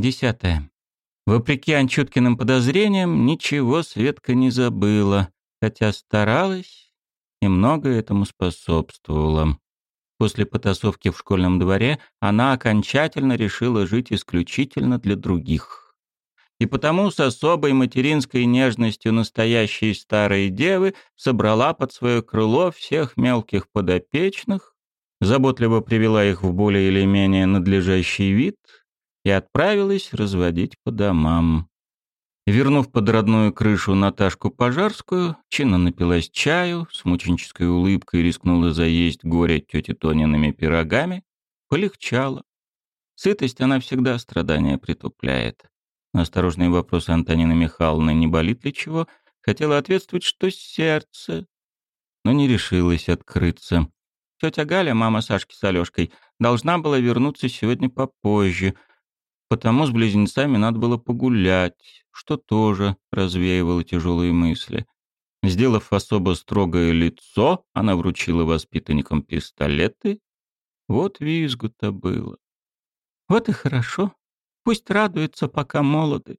Десятое. Вопреки Анчуткиным подозрениям, ничего Светка не забыла, хотя старалась и много этому способствовала. После потасовки в школьном дворе она окончательно решила жить исключительно для других. И потому с особой материнской нежностью настоящей старой девы собрала под свое крыло всех мелких подопечных, заботливо привела их в более или менее надлежащий вид — и отправилась разводить по домам. Вернув под родную крышу Наташку Пожарскую, чинно напилась чаю, с мученической улыбкой рискнула заесть горе тети Тониными пирогами, полегчало. Сытость она всегда страдания притупляет. На осторожные вопросы Антонины Михайловны, не болит ли чего, хотела ответствовать, что сердце, но не решилась открыться. Тетя Галя, мама Сашки с Алёшкой, должна была вернуться сегодня попозже — Потому с близнецами надо было погулять, что тоже развеивало тяжелые мысли. Сделав особо строгое лицо, она вручила воспитанникам пистолеты. Вот визгу-то было. Вот и хорошо. Пусть радуются, пока молоды.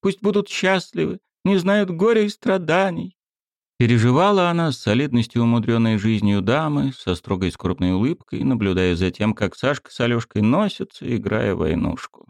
Пусть будут счастливы, не знают горя и страданий. Переживала она с солидностью умудренной жизнью дамы, со строгой скорбной улыбкой, наблюдая за тем, как Сашка с Алёшкой носятся, играя войнушку.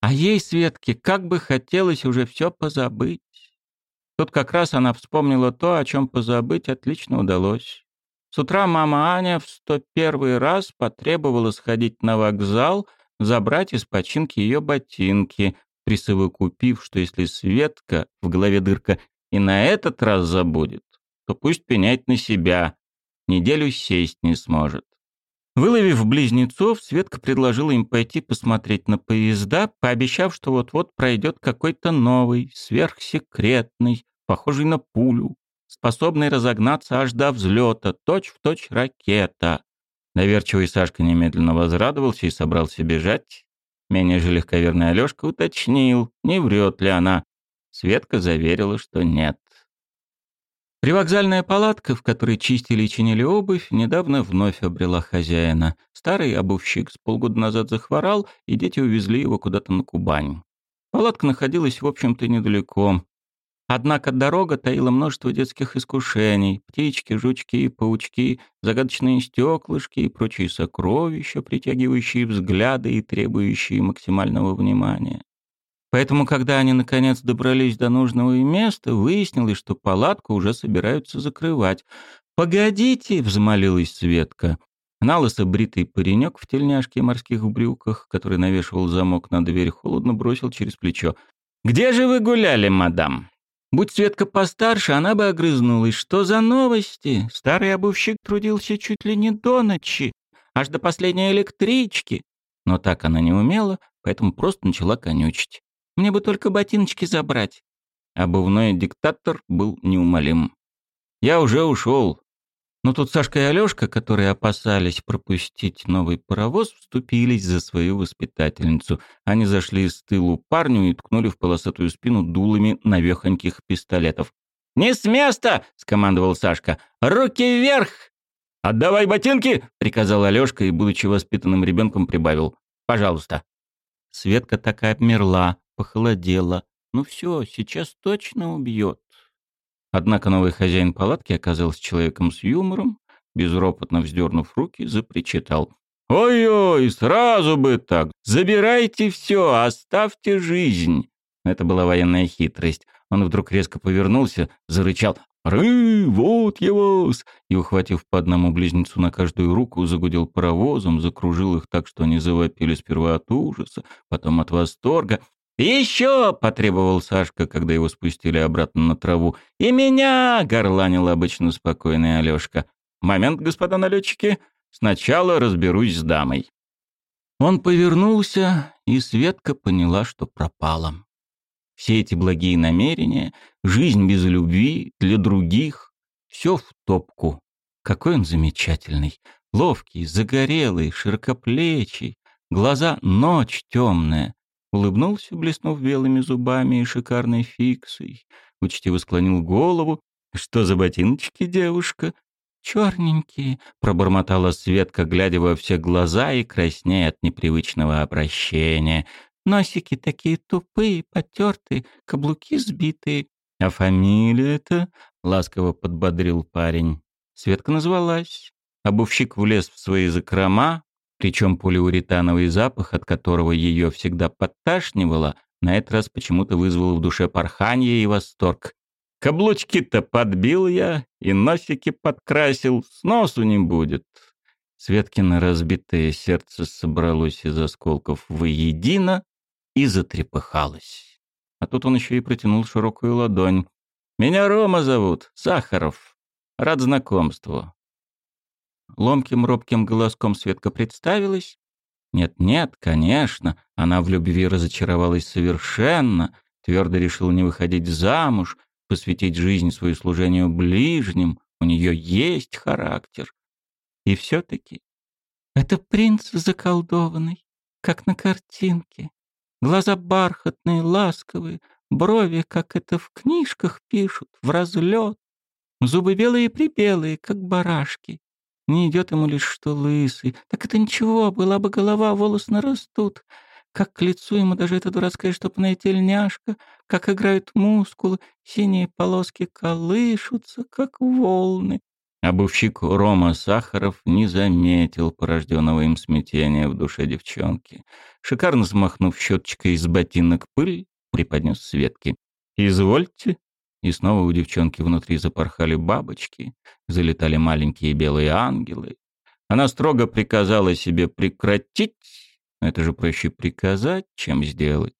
А ей, Светке, как бы хотелось уже все позабыть. Тут как раз она вспомнила то, о чем позабыть отлично удалось. С утра мама Аня в сто первый раз потребовала сходить на вокзал, забрать из починки ее ботинки, присовокупив, что если Светка, в голове дырка, и на этот раз забудет, то пусть пенять на себя, неделю сесть не сможет. Выловив близнецов, Светка предложила им пойти посмотреть на поезда, пообещав, что вот-вот пройдет какой-то новый, сверхсекретный, похожий на пулю, способный разогнаться аж до взлета, точь-в-точь ракета. Доверчивый Сашка немедленно возрадовался и собрался бежать. Менее же легковерный Алёшка уточнил, не врет ли она. Светка заверила, что нет. Привокзальная палатка, в которой чистили и чинили обувь, недавно вновь обрела хозяина. Старый обувщик с полгода назад захворал, и дети увезли его куда-то на Кубань. Палатка находилась, в общем-то, недалеко. Однако дорога таила множество детских искушений. Птички, жучки, паучки, загадочные стеклышки и прочие сокровища, притягивающие взгляды и требующие максимального внимания. Поэтому, когда они наконец добрались до нужного места, выяснилось, что палатку уже собираются закрывать. «Погодите!» — взмолилась Светка. Налысо бритый паренек в тельняшке и морских брюках, который навешивал замок на дверь, холодно бросил через плечо. «Где же вы гуляли, мадам?» Будь Светка постарше, она бы огрызнулась. «Что за новости? Старый обувщик трудился чуть ли не до ночи, аж до последней электрички». Но так она не умела, поэтому просто начала конючить. Мне бы только ботиночки забрать». Обувной диктатор был неумолим. «Я уже ушел». Но тут Сашка и Алёшка, которые опасались пропустить новый паровоз, вступились за свою воспитательницу. Они зашли с тылу парню и ткнули в полосатую спину дулами навехоньких пистолетов. «Не с места!» — скомандовал Сашка. «Руки вверх!» «Отдавай ботинки!» — приказал Алёшка и, будучи воспитанным ребенком, прибавил. «Пожалуйста». Светка так и обмерла, похолодело. Ну все, сейчас точно убьет. Однако новый хозяин палатки оказался человеком с юмором, безропотно вздернув руки, запричитал. «Ой-ой, сразу бы так! Забирайте все, оставьте жизнь!» Это была военная хитрость. Он вдруг резко повернулся, зарычал «Ры, вот его!» и, ухватив по одному близнецу на каждую руку, загудел паровозом, закружил их так, что они завопили сперва от ужаса, потом от восторга, «Еще!» — потребовал Сашка, когда его спустили обратно на траву. «И меня!» — горланил обычно спокойный Алёшка. «Момент, господа налетчики. Сначала разберусь с дамой». Он повернулся, и Светка поняла, что пропала. Все эти благие намерения, жизнь без любви, для других — все в топку. Какой он замечательный, ловкий, загорелый, широкоплечий, глаза — ночь темная, улыбнулся, блеснув белыми зубами и шикарной фиксой, учтиво склонил голову. «Что за ботиночки, девушка?» «Черненькие», — пробормотала Светка, глядя во все глаза и краснея от непривычного обращения. Носики такие тупые, потертые, каблуки сбитые. А фамилия-то? Ласково подбодрил парень. Светка назвалась. Обувщик влез в свои закрома, причем полиуретановый запах, от которого ее всегда подташнивало, на этот раз почему-то вызвал в душе порханье и восторг. Каблучки-то подбил я и носики подкрасил, с носу не будет. Светкино разбитое сердце собралось из осколков воедино и затрепыхалось. А тут он еще и протянул широкую ладонь. «Меня Рома зовут, Сахаров. Рад знакомству». Ломким робким голоском Светка представилась. Нет-нет, конечно, она в любви разочаровалась совершенно, твердо решила не выходить замуж, посвятить жизнь свою служению ближним, у нее есть характер. И все-таки это принц заколдованный, как на картинке. Глаза бархатные, ласковые, брови, как это в книжках пишут, в разлет. Зубы белые-прибелые, как барашки. Не идет ему лишь что лысый. Так это ничего, была бы голова, волосы нарастут. Как к лицу ему даже эта дурацкая штопная тельняшка, как играют мускулы, синие полоски колышутся, как волны. Обувщик Рома Сахаров не заметил порожденного им смятения в душе девчонки. Шикарно смахнув щеточкой из ботинок пыль, преподнес Светке. «Извольте». И снова у девчонки внутри запорхали бабочки, залетали маленькие белые ангелы. Она строго приказала себе прекратить, это же проще приказать, чем сделать.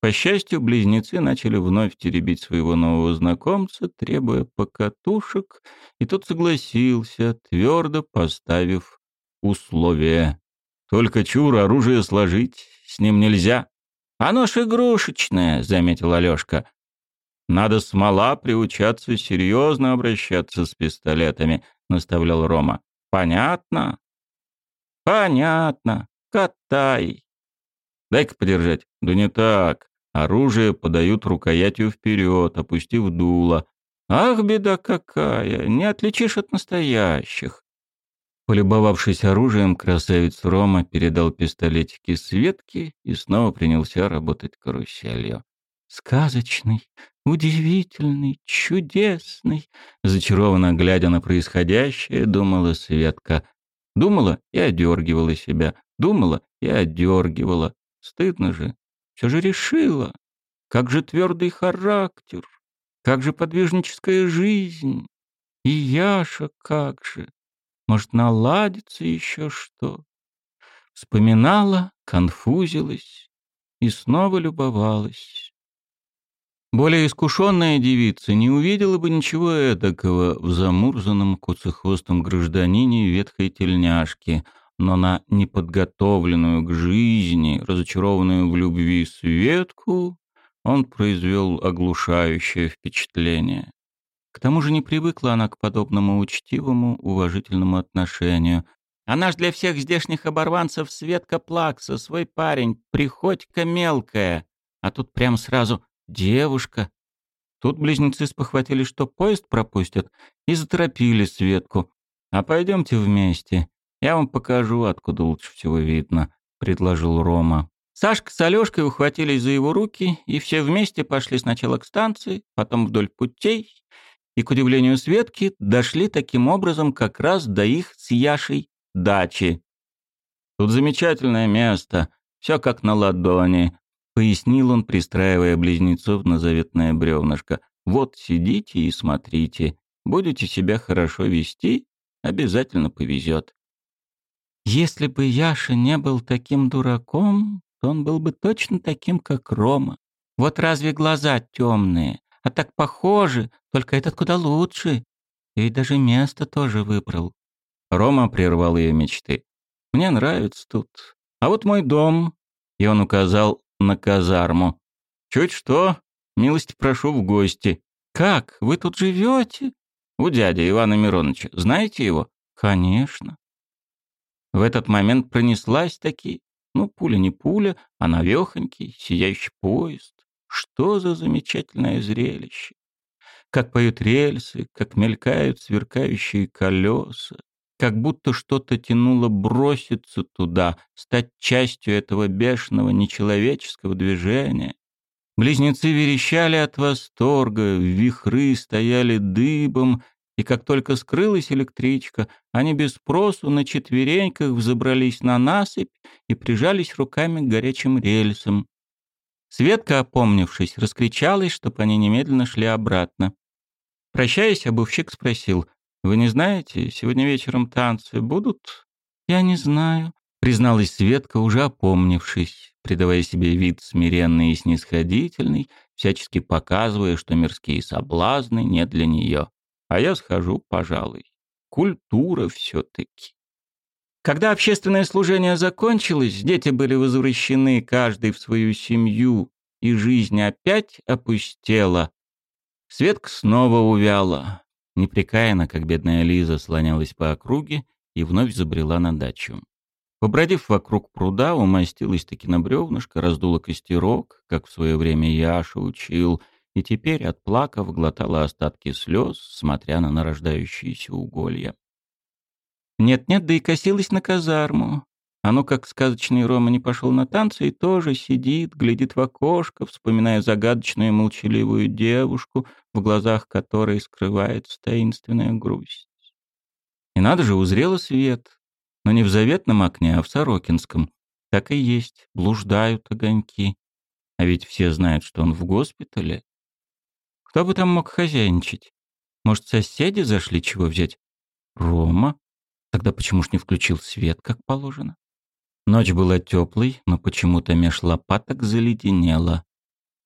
По счастью, близнецы начали вновь теребить своего нового знакомца, требуя покатушек, и тот согласился, твердо поставив условие. «Только чур оружие сложить, с ним нельзя». «Оно ж игрушечное», — заметил Алёшка. «Надо смола приучаться серьезно обращаться с пистолетами», — наставлял Рома. «Понятно?» «Понятно. Катай». «Дай-ка подержать». «Да не так. Оружие подают рукоятью вперед, опустив дуло. Ах, беда какая, не отличишь от настоящих. Полюбовавшись оружием, красавец Рома передал пистолетики Светке и снова принялся работать каруселью. «Сказочный, удивительный, чудесный!» Зачарованно глядя на происходящее, думала Светка. Думала и одергивала себя. Думала и одергивала. Стыдно же. Все же решила. Как же твердый характер, как же подвижническая жизнь. И Яша как же. Может, наладится еще что? Вспоминала, конфузилась и снова любовалась. Более искушенная девица не увидела бы ничего эдакого в замурзанном куцехвостом гражданине ветхой тельняшки — но на неподготовленную к жизни, разочарованную в любви Светку, он произвел оглушающее впечатление. К тому же не привыкла она к подобному учтивому, уважительному отношению. Она ж для всех здешних оборванцев Светка Плакса, свой парень, приходька мелкая. А тут прям сразу девушка. Тут близнецы спохватили, что поезд пропустят, и заторопили Светку. «А пойдемте вместе. «Я вам покажу, откуда лучше всего видно», — предложил Рома. Сашка с Алёшкой ухватились за его руки, и все вместе пошли сначала к станции, потом вдоль путей, и, к удивлению Светки, дошли таким образом как раз до их с Яшей дачи. «Тут замечательное место, все как на ладони», — пояснил он, пристраивая близнецов на заветное бревнышко. «Вот сидите и смотрите. Будете себя хорошо вести, обязательно повезет. Если бы Яша не был таким дураком, то он был бы точно таким, как Рома. Вот разве глаза темные, а так похожи, только этот куда лучше. И ведь даже место тоже выбрал. Рома прервал ее мечты. «Мне нравится тут. А вот мой дом». И он указал на казарму. «Чуть что, милости прошу в гости». «Как? Вы тут живете?» «У дяди Ивана Мироновича. Знаете его?» «Конечно. В этот момент пронеслась таки, ну, пуля не пуля, а навехонький, сияющий поезд. Что за замечательное зрелище! Как поют рельсы, как мелькают сверкающие колеса. Как будто что-то тянуло броситься туда, стать частью этого бешеного нечеловеческого движения. Близнецы верещали от восторга, вихры стояли дыбом, и как только скрылась электричка, они без спросу на четвереньках взобрались на насыпь и прижались руками к горячим рельсам. Светка, опомнившись, раскричалась, чтобы они немедленно шли обратно. Прощаясь, обувщик спросил, «Вы не знаете, сегодня вечером танцы будут?» «Я не знаю», — призналась Светка, уже опомнившись, придавая себе вид смиренный и снисходительный, всячески показывая, что мирские соблазны не для нее. «А я схожу, пожалуй. Культура все-таки». Когда общественное служение закончилось, дети были возвращены каждый в свою семью, и жизнь опять опустела. Светка снова увяла. Непрекаянно, как бедная Лиза, слонялась по округе и вновь забрела на дачу. Побродив вокруг пруда, умостилась-таки на бревнышко, раздула костерок, как в свое время Яша учил, и теперь, отплакав, глотала остатки слез, смотря на нарождающиеся уголья. Нет-нет, да и косилась на казарму. А ну как сказочный Рома не пошел на танцы и тоже сидит, глядит в окошко, вспоминая загадочную молчаливую девушку, в глазах которой скрывается таинственная грусть. И надо же, узрела свет. Но не в заветном окне, а в Сорокинском. Так и есть, блуждают огоньки. А ведь все знают, что он в госпитале. Кто бы там мог хозяйничать? Может, соседи зашли чего взять? Рома? Тогда почему ж не включил свет, как положено? Ночь была теплой, но почему-то меж лопаток заледенело.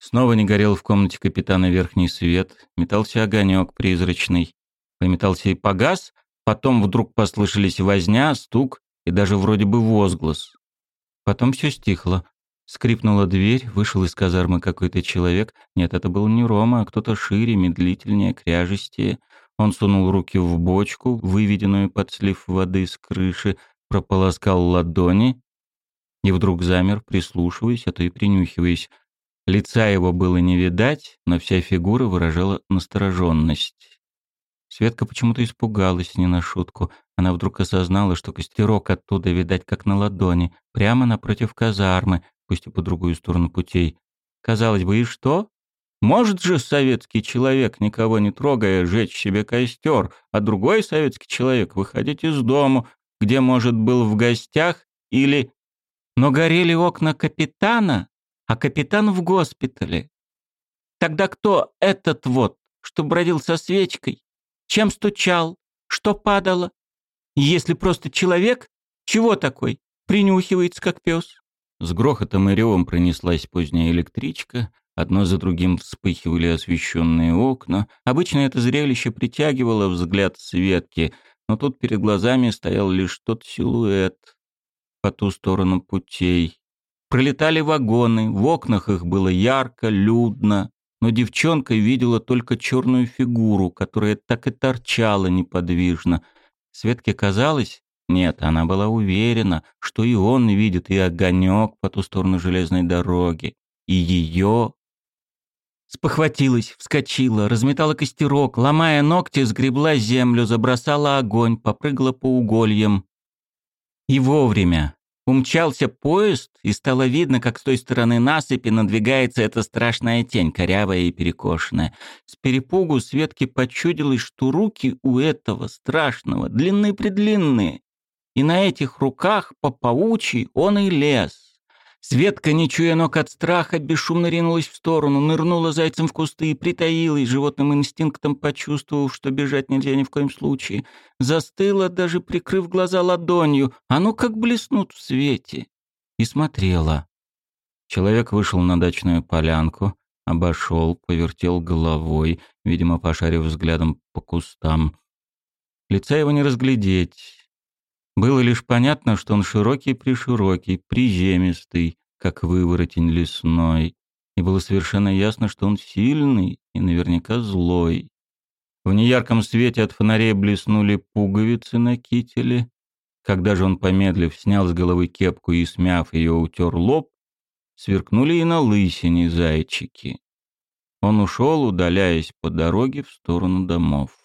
Снова не горел в комнате капитана верхний свет, метался огонек призрачный. Пометался и погас, потом вдруг послышались возня, стук и даже вроде бы возглас. Потом все стихло. Скрипнула дверь, вышел из казармы какой-то человек. Нет, это был не Рома, а кто-то шире, медлительнее, кряжестее. Он сунул руки в бочку, выведенную под слив воды с крыши, прополоскал ладони и вдруг замер, прислушиваясь, а то и принюхиваясь. Лица его было не видать, но вся фигура выражала настороженность. Светка почему-то испугалась не на шутку. Она вдруг осознала, что костерок оттуда видать как на ладони, прямо напротив казармы, пусть и по другую сторону путей. Казалось бы, и что? Может же советский человек, никого не трогая, жечь себе костер, а другой советский человек выходить из дому, где, может, был в гостях или... Но горели окна капитана, а капитан в госпитале. Тогда кто этот вот, что бродил со свечкой? Чем стучал? Что падало? Если просто человек, чего такой? Принюхивается, как пес. С грохотом и ревом пронеслась поздняя электричка, Одно за другим вспыхивали освещенные окна. Обычно это зрелище притягивало взгляд Светки, но тут перед глазами стоял лишь тот силуэт по ту сторону путей. Пролетали вагоны, в окнах их было ярко, людно, но девчонка видела только черную фигуру, которая так и торчала неподвижно. Светке казалось, нет, она была уверена, что и он видит и огонек по ту сторону железной дороги, и ее Спохватилась, вскочила, разметала костерок, ломая ногти, сгребла землю, забросала огонь, попрыгала по угольям. И вовремя. Умчался поезд, и стало видно, как с той стороны насыпи надвигается эта страшная тень, корявая и перекошенная. С перепугу Светке почудилось, что руки у этого страшного длинные-предлинные, и на этих руках по паучьи он и лез. Светка, не чуя ног от страха, бесшумно ринулась в сторону, нырнула зайцем в кусты и притаилась, животным инстинктом почувствовав, что бежать нельзя ни в коем случае. Застыла, даже прикрыв глаза ладонью, а ну как блеснут в свете. И смотрела. Человек вышел на дачную полянку, обошел, повертел головой, видимо, пошарив взглядом по кустам. Лица его не разглядеть. Было лишь понятно, что он широкий-приширокий, приземистый, как выворотень лесной, и было совершенно ясно, что он сильный и наверняка злой. В неярком свете от фонарей блеснули пуговицы на кителе. Когда же он, помедлив, снял с головы кепку и, смяв ее, утер лоб, сверкнули и на лысине зайчики. Он ушел, удаляясь по дороге в сторону домов.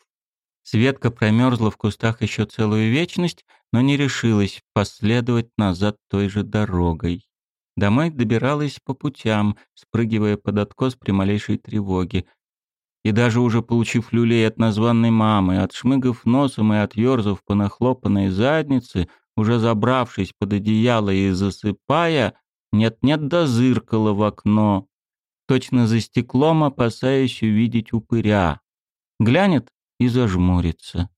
Светка промерзла в кустах еще целую вечность, но не решилась последовать назад той же дорогой. Домой добиралась по путям, спрыгивая под откос при малейшей тревоге. И даже уже получив люлей от названной мамы, отшмыгав носом и отверзав по нахлопанной заднице, уже забравшись под одеяло и засыпая, нет-нет дозыркала в окно, точно за стеклом опасаясь увидеть упыря. Глянет и зажмурится.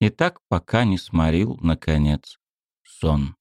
И так пока не сморил, наконец, сон.